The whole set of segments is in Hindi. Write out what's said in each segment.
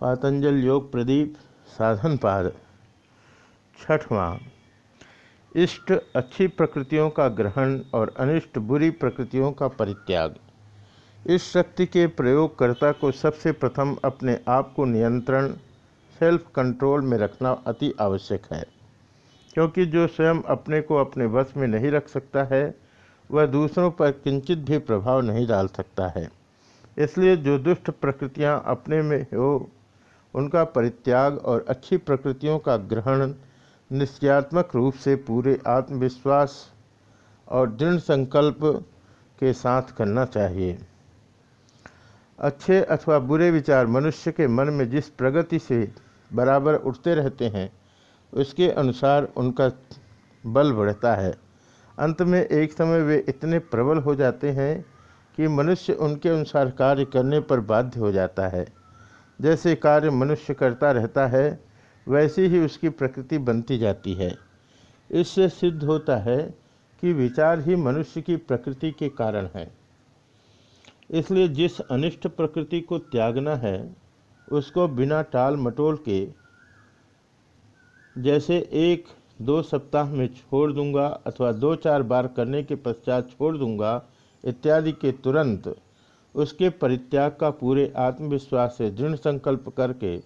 पातंजल योग प्रदीप, साधन पाद। छठवां, इष्ट अच्छी प्रकृतियों का ग्रहण और अनिष्ट बुरी प्रकृतियों का परित्याग। इस शक्ति के प्रयोगकर्ता को सबसे प्रथम अपने आप को नियंत्रण सेल्फ कंट्रोल में रखना अति आवश्यक है, क्योंकि जो स्वयं अपने को अपने वश में नहीं रख सकता है, वह दूसरों पर किंचित भी प्रभाव नहीं डाल सकता है। इसलिए जो दुष्ट प्रकृतियाँ अपने में हो उनका परित्याग और अच्छी प्रकृतियों का ग्रहण निश्चयात्मक रूप से पूरे आत्मविश्वास और दृढ़ संकल्प के साथ करना चाहिए। अच्छे अथवा बुरे विचार मनुष्य के मन में जिस प्रगति से बराबर उठते रहते हैं, उसके अनुसार उनका बल बढ़ता है। अंत में एक समय वे इतने प्रबल हो जाते हैं कि मनुष्य उनके अनुसार कार्य करने पर बाध्य हो जाता है। जैसे कार्य मनुष्य करता रहता है, वैसी ही उसकी प्रकृति बनती जाती है। इससे सिद्ध होता है कि विचार ही मनुष्य की प्रकृति के कारण है। इसलिए जिस अनिष्ट प्रकृति को त्यागना है, उसको बिना टाल मटोल के, जैसे एक दो सप्ताह में छोड़ दूँगा अथवा दो चार बार करने के पश्चात छोड़ दूँगा, इत्यादि के तुरंत उसके परित्याग का पूरे आत्मविश्वास से दृढ़ संकल्प करके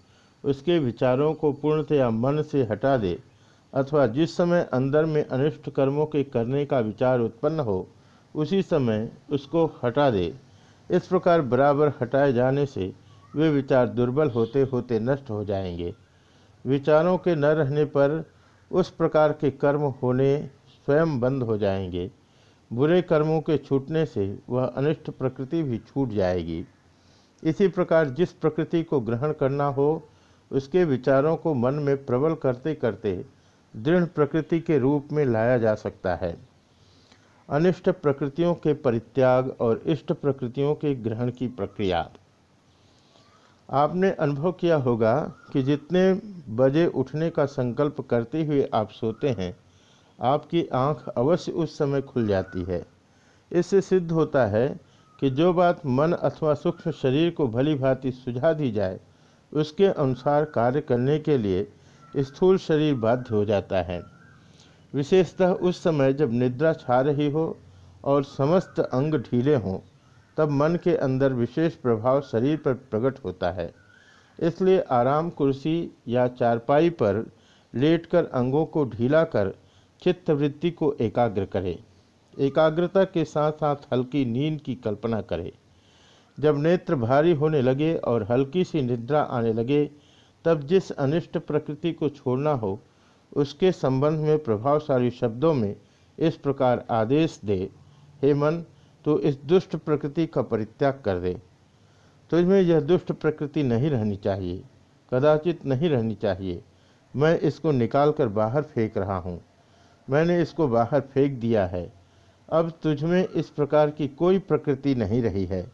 उसके विचारों को पूर्णतया मन से हटा दे, अथवा जिस समय अंदर में अनिष्ट कर्मों के करने का विचार उत्पन्न हो, उसी समय उसको हटा दे। इस प्रकार बराबर हटाए जाने से वे विचार दुर्बल होते होते नष्ट हो जाएँगे। विचारों के न रहने पर उस प्रकार के कर्म होने स्वयं बंद हो जाएँगे। बुरे कर्मों के छूटने से वह अनिष्ट प्रकृति भी छूट जाएगी। इसी प्रकार जिस प्रकृति को ग्रहण करना हो, उसके विचारों को मन में प्रबल करते करते दृढ़ प्रकृति के रूप में लाया जा सकता है। अनिष्ट प्रकृतियों के परित्याग और इष्ट प्रकृतियों के ग्रहण की प्रक्रिया। आपने अनुभव किया होगा कि जितने बजे उठने का संकल्प करते हुए आप सोते हैं आपकी आँख अवश्य उस समय खुल जाती है। इससे सिद्ध होता है कि जो बात मन अथवा सूक्ष्म शरीर को भली भांति सुझा दी जाए, उसके अनुसार कार्य करने के लिए स्थूल शरीर बाध्य हो जाता है। विशेषतः उस समय जब निद्रा छा रही हो और समस्त अंग ढीले हों, तब मन के अंदर विशेष प्रभाव शरीर पर प्रकट होता है। इसलिए आराम कुर्सी या चारपाई पर लेटकर अंगों को ढीला कर चित्तवृत्ति को एकाग्र करें, एकाग्रता के साथ साथ हल्की नींद की कल्पना करें। जब नेत्र भारी होने लगे और हल्की सी निद्रा आने लगे, तब जिस अनिष्ट प्रकृति को छोड़ना हो, उसके संबंध में प्रभावशाली शब्दों में इस प्रकार आदेश दे, हे मन तो इस दुष्ट प्रकृति का परित्याग कर दे। तुझमें यह दुष्ट प्रकृति नहीं रहनी चाहिए, कदाचित नहीं रहनी चाहिए। मैं इसको निकाल कर बाहर फेंक रहा हूँ। मैंने इसको बाहर फेंक दिया है। अब तुझमें इस प्रकार की कोई प्रकृति नहीं रही है।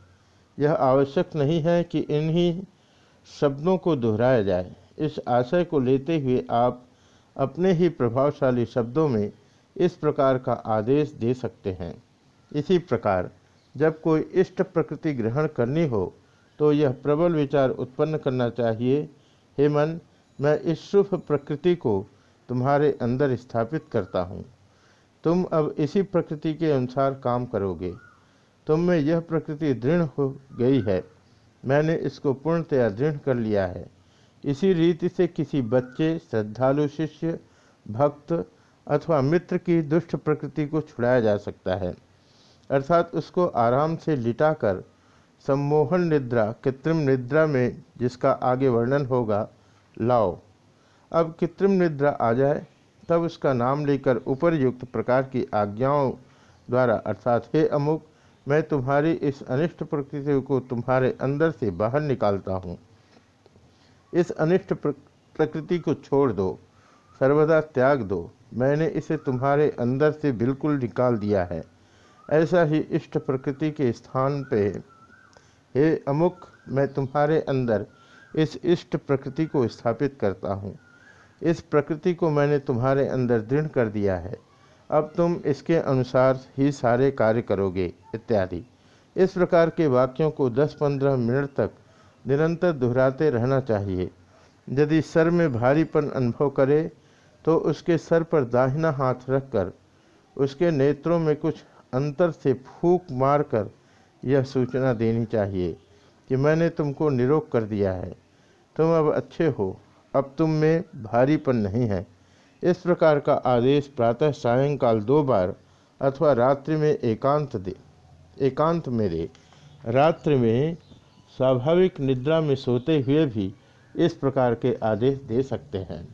यह आवश्यक नहीं है कि इन्हीं शब्दों को दोहराया जाए। इस आशय को लेते हुए आप अपने ही प्रभावशाली शब्दों में इस प्रकार का आदेश दे सकते हैं। इसी प्रकार, जब कोई इष्ट प्रकृति ग्रहण करनी हो तो यह प्रबल विचार उत्पन्न करना चाहिए। हे मन, मैं इस शुभ प्रकृति को तुम्हारे अंदर स्थापित करता हूँ। तुम अब इसी प्रकृति के अनुसार काम करोगे। तुम में यह प्रकृति दृढ़ हो गई है। मैंने इसको पूर्णतया दृढ़ कर लिया है। इसी रीति से किसी बच्चे, श्रद्धालु, शिष्य, भक्त अथवा मित्र की दुष्ट प्रकृति को छुड़ाया जा सकता है। अर्थात उसको आराम से लिटाकर सम्मोहन निद्रा, कृत्रिम निद्रा में जिसका आगे वर्णन होगा, लाओ। अब कृत्रिम निद्रा आ जाए, तब उसका नाम लेकर उपरयुक्त प्रकार की आज्ञाओं द्वारा अर्थात, हे अमुक, मैं तुम्हारी इस अनिष्ट प्रकृति को तुम्हारे अंदर से बाहर निकालता हूँ। इस अनिष्ट प्रकृति को छोड़ दो, सर्वदा त्याग दो। मैंने इसे तुम्हारे अंदर से बिल्कुल निकाल दिया है। ऐसा ही इष्ट प्रकृति के स्थान पे। हे अमुक, मैं तुम्हारे अंदर इस इष्ट प्रकृति को स्थापित करता हूँ। इस प्रकृति को मैंने तुम्हारे अंदर दृढ़ कर दिया है। अब तुम इसके अनुसार ही सारे कार्य करोगे, इत्यादि। इस प्रकार के वाक्यों को 10-15 मिनट तक निरंतर दोहराते रहना चाहिए। यदि सर में भारीपन अनुभव करे तो उसके सर पर दाहिना हाथ रखकर, उसके नेत्रों में कुछ अंतर से फूक मारकर यह सूचना देनी चाहिए कि मैंने तुमको निरोग कर दिया है। तुम अब अच्छे हो। अब तुम में भारीपन नहीं है। इस प्रकार का आदेश प्रातः सायंकाल दो बार अथवा रात्रि में एकांत दे, एकांत में दे। रात्रि में स्वाभाविक निद्रा में सोते हुए भी इस प्रकार के आदेश दे सकते हैं।